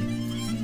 Música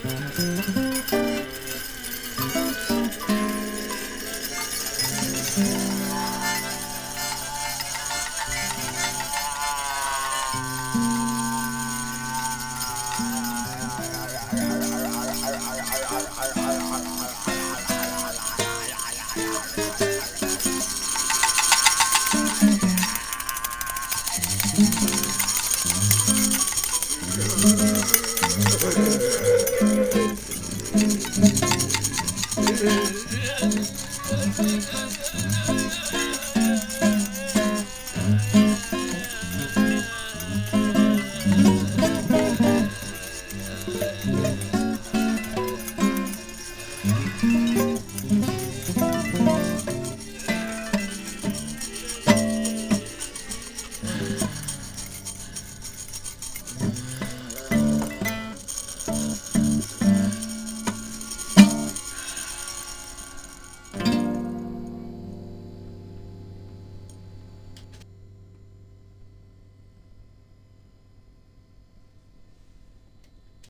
Thank mm -hmm. you.